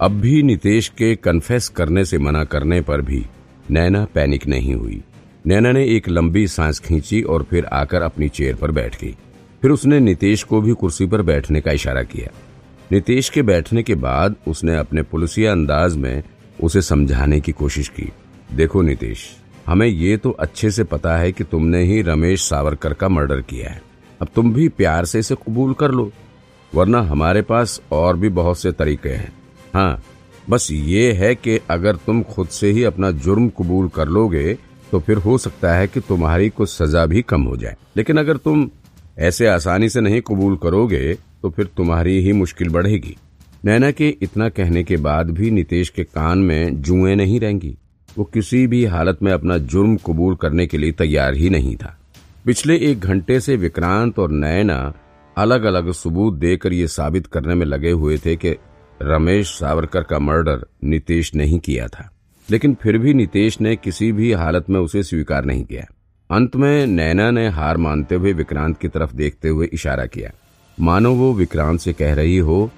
अब भी नितेश के कन्फेस करने से मना करने पर भी नैना पैनिक नहीं हुई। नैना ने एक लंबी सांस खींची और फिर आकर अपनी चेयर पर बैठ गई। फिर उसने नितेश को भी कुर्सी पर बैठने का इशारा किया। नितेश के बैठने के बाद उसने अपने पुलिसिया अंदाज में उसे समझाने की कोशिश की। देखो नितेश, हमें ये तो अच्छे से पता है कि तुमने ही रमेश सावरकर का मर्डर किया है। अब तुम भी प्यार से इसे कबूल कर लो, वरना हमारे पास और भी बहुत से तरीके हैं। हाँ बस ये है कि अगर तुम खुद से ही अपना जुर्म कबूल कर लोगे तो फिर हो सकता है कि तुम्हारी कुछ सजा भी कम हो जाए। लेकिन अगर तुम ऐसे आसानी से नहीं कबूल करोगे तो फिर तुम्हारी ही मुश्किल बढ़ेगी। नैना के इतना कहने के बाद भी नितेश के कान में जुएँ नहीं रहेंगी। वो किसी भी हालत में अपना जुर्म कबूल करने के लिए तैयार ही नहीं था। पिछले एक घंटे से विक्रांत और नैना अलग अलग सबूत देकर ये साबित करने में लगे हुए थे कि रमेश सावरकर का मर्डर नितेश नहीं किया था। लेकिन फिर भी नितेश ने किसी भी हालत में उसे स्वीकार नहीं किया। अंत में नैना ने हार मानते हुए विक्रांत की तरफ़ देखते हुए इशारा किया। मानो वो विक्रांत से कह रही हो,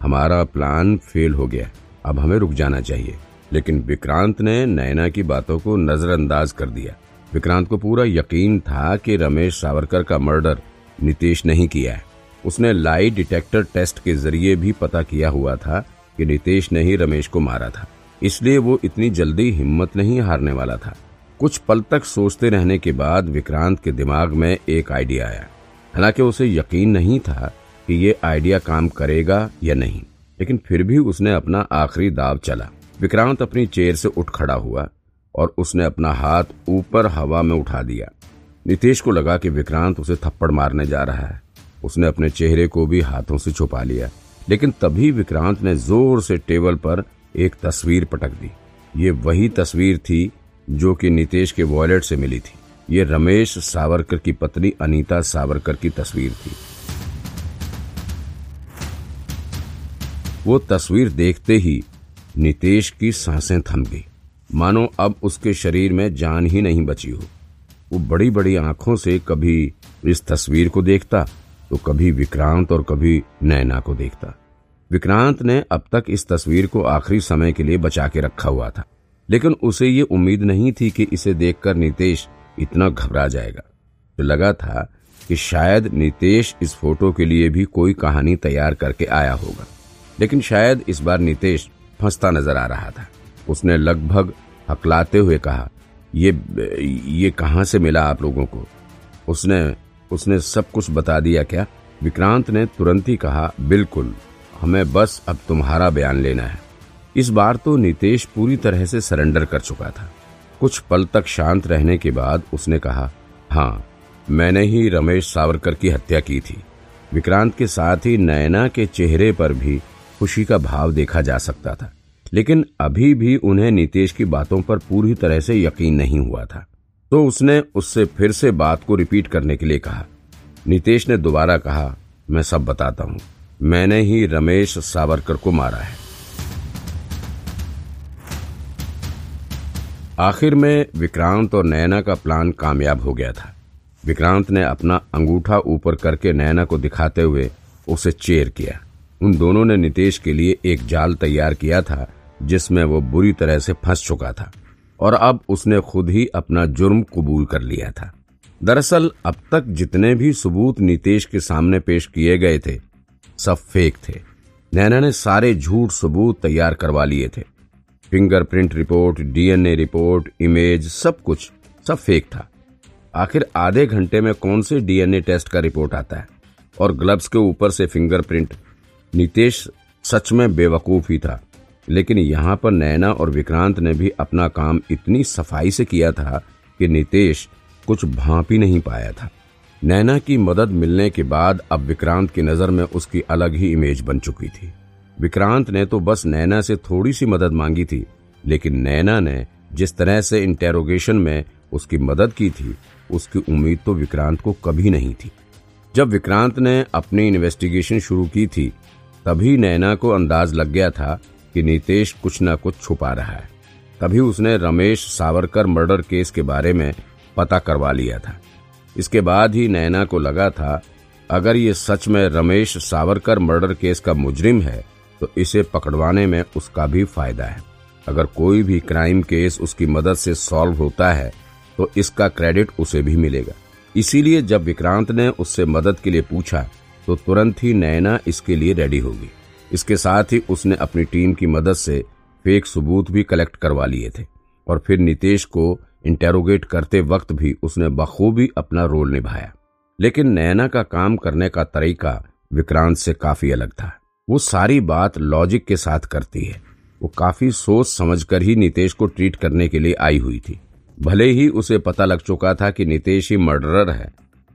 हमारा प्लान फेल हो गया, अब हमें रुक जाना चाहिए। लेकिन विक्रांत ने नैना की बातों को नजरअंदाज कर दिया। विक्रांत को पूरा यकीन था कि रमेश सावरकर का मर्डर नितेश नहीं किया है। उसने लाई डिटेक्टर टेस्ट के ज़रिए भी पता किया हुआ था कि नितेश ने ही रमेश को मारा था। इसलिए वो इतनी जल्दी हिम्मत नहीं हारने वाला था। कुछ पल तक सोचते रहने के बाद विक्रांत के दिमाग में एक आइडिया आया। हालाँकि उसे यकीन नहीं था कि ये आइडिया काम करेगा या नहीं, लेकिन फिर भी उसने अपना आखिरी दाव चला। विक्रांत अपनी चेयर से उठ खड़ा हुआ और उसने अपना हाथ ऊपर हवा में उठा दिया। नितेश को लगा कि विक्रांत उसे थप्पड़ मारने जा रहा है। उसने अपने चेहरे को भी हाथों से छुपा लिया। लेकिन तभी विक्रांत ने ज़ोर से टेबल पर एक तस्वीर पटक दी। ये वही तस्वीर थी जो कि नितेश के वॉलेट से मिली थी। ये रमेश सावरकर की पत्नी अनीता सावरकर की तस्वीर थी। वो तस्वीर देखते ही नितेश की साँसें थम गई। मानो अब उसके शरीर में जान ही नहीं बची हो। वो बड़ी बड़ी आँखों से कभी इस तस्वीर को देखता तो कभी विक्रांत और कभी नैना को देखता। विक्रांत ने अब तक इस तस्वीर को आखिरी समय के लिए बचा के रखा हुआ था। लेकिन उसे ये उम्मीद नहीं थी कि इसे देखकर नितेश इतना घबरा जाएगा। तो लगा था कि शायद नितेश इस फ़ोटो के लिए भी कोई कहानी तैयार करके आया होगा। लेकिन शायद इस बार नितेश फंसता नज़र आ रहा था। उसने लगभग हकलाते हुए कहा, ये ये कहाँ से मिला आप लोगों को? उसने उसने सब कुछ बता दिया क्या? विक्रांत ने तुरंत ही कहा, बिल्कुल, हमें बस अब तुम्हारा बयान लेना है। इस बार तो नितेश पूरी तरह से सरेंडर कर चुका था। कुछ पल तक शांत रहने के बाद उसने कहा हाँ मैंने ही रमेश सावरकर की हत्या की थी। विक्रांत के साथ ही नयना के चेहरे पर भी खुशी का भाव देखा जा सकता था। लेकिन अभी भी उन्हें नीतीश की बातों पर पूरी तरह से यकीन नहीं हुआ था। तो उसने उससे फिर से बात को रिपीट करने के लिए कहा। नीतीश ने दोबारा कहा, मैं सब बताता हूँ। मैंने ही रमेश सावरकर को मारा है। आखिर में विक्रांत और नैना का प्लान कामयाब हो गया था। विक्रांत ने अपना अंगूठा ऊपर करके नैना को दिखाते हुए उसे चेयर किया। उन दोनों ने नितेश के लिए एक जाल तैयार किया था, जिसमें वो बुरी तरह से फंस चुका था। और अब उसने खुद ही अपना जुर्म कबूल कर लिया था। दरअसल, अब तक जितने भी सबूत नीतीश के सामने पेश किए गए थे, सब फेक थे। नैना ने सारे झूठ सबूत तैयार करवा लिए थे। Fingerprint report, DNA report, image, सब कुछ, सब फेक था। आखिर आधे घंटे में कौन से डीएनए टेस्ट का रिपोर्ट आता है? और ग्लव्स के ऊपर से फिंगरप्रिंट, नीतीश सच में बेवकूफ़ ही था। लेकिन यहाँ पर नैना और विक्रांत ने भी अपना काम इतनी सफ़ाई से किया था कि नितेश कुछ भाप ही नहीं पाया था। नैना की मदद मिलने के बाद अब विक्रांत की नज़र में उसकी अलग ही इमेज बन चुकी थी। विक्रांत ने तो बस नैना से थोड़ी सी मदद मांगी थी, लेकिन नैना ने जिस तरह से इंटेरोगेशन में उसकी मदद की थी, उसकी उम्मीद तो विक्रांत को कभी नहीं थी। जब विक्रांत ने अपनी इन्वेस्टिगेशन शुरू की थी, तभी नैना को अंदाज लग गया था कि नीतेश कुछ न कुछ छुपा रहा है। तभी उसने रमेश सावरकर मर्डर केस के बारे में पता करवा लिया था। इसके बाद ही नैना को लगा था, अगर ये सच में रमेश सावरकर मर्डर केस का मुजरिम है तो इसे पकड़वाने में उसका भी फ़ायदा है। अगर कोई भी क्राइम केस उसकी मदद से सॉल्व होता है तो इसका क्रेडिट उसे भी मिलेगा। इसीलिए जब विक्रांत ने उससे मदद के लिए पूछा तो तुरंत ही नैना इसके लिए रेडी होगी इसके साथ ही उसने अपनी टीम की मदद से फेक सबूत भी कलेक्ट करवा लिए थे और फिर नितेश को इंटेरोगेट करते वक्त भी उसने बखूबी अपना रोल निभाया। लेकिन नैना का काम करने का तरीका विक्रांत से काफ़ी अलग था। वो सारी बात लॉजिक के साथ करती है। वो काफ़ी सोच समझकर ही नितेश को ट्रीट करने के लिए आई हुई थी। भले ही उसे पता लग चुका था कि नितेश ही मर्डरर है,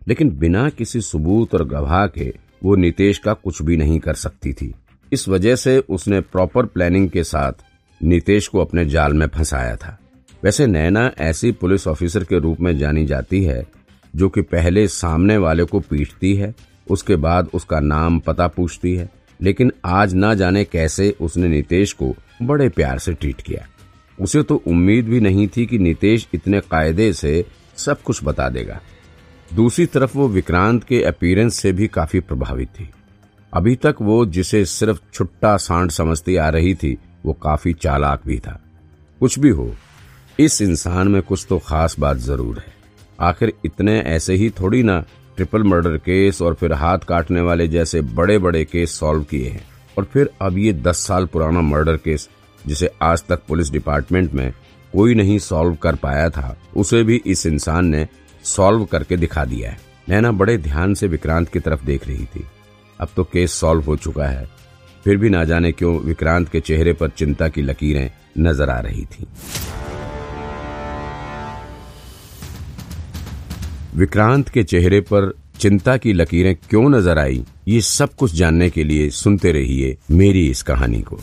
लेकिन बिना किसी सबूत और गवाह के वो नितेश का कुछ भी नहीं कर सकती थी। इस वजह से उसने प्रॉपर प्लानिंग के साथ नितेश को अपने जाल में फंसाया था। वैसे नैना ऐसी पुलिस ऑफिसर के रूप में जानी जाती है, जो कि पहले सामने वाले को पीटती है, उसके बाद उसका नाम पता पूछती है, लेकिन आज ना जाने कैसे उसने नितेश को बड़े प्यार से ट्रीट किया। उसे तो उम्मीद भी नहीं थी कि नितेश इतने कायदे से सब कुछ बता देगा। दूसरी तरफ़ वो विक्रांत के अपीरेंस से भी काफ़ी प्रभावित थी। अभी तक वो जिसे सिर्फ़ छुट्टा सांड समझती आ रही थी, वो काफ़ी चालाक भी था। कुछ भी हो, इस इंसान में कुछ तो खास बात ज़रूर है। आखिर इतने ऐसे ही थोड़ी ना ट्रिपल मर्डर केस और फिर हाथ काटने वाले जैसे बड़े बड़े केस सॉल्व किए हैं। और फिर अब ये दस साल पुराना मर्डर केस, जिसे आज तक पुलिस डिपार्टमेंट में कोई नहीं सॉल्व कर पाया था, उसे भी इस इंसान ने सॉल्व करके दिखा दिया है। नैना बड़े ध्यान से विक्रांत की तरफ़ देख रही थी। अब तो केस सॉल्व हो चुका है। फिर भी ना जाने क्यों विक्रांत के चेहरे पर चिंता की लकीरें नज़र आ रही थी। विक्रांत के चेहरे पर चिंता की लकीरें क्यों नज़र आई, ये सब कुछ जानने के लिए सुनते रहिए मेरी इस कहानी को।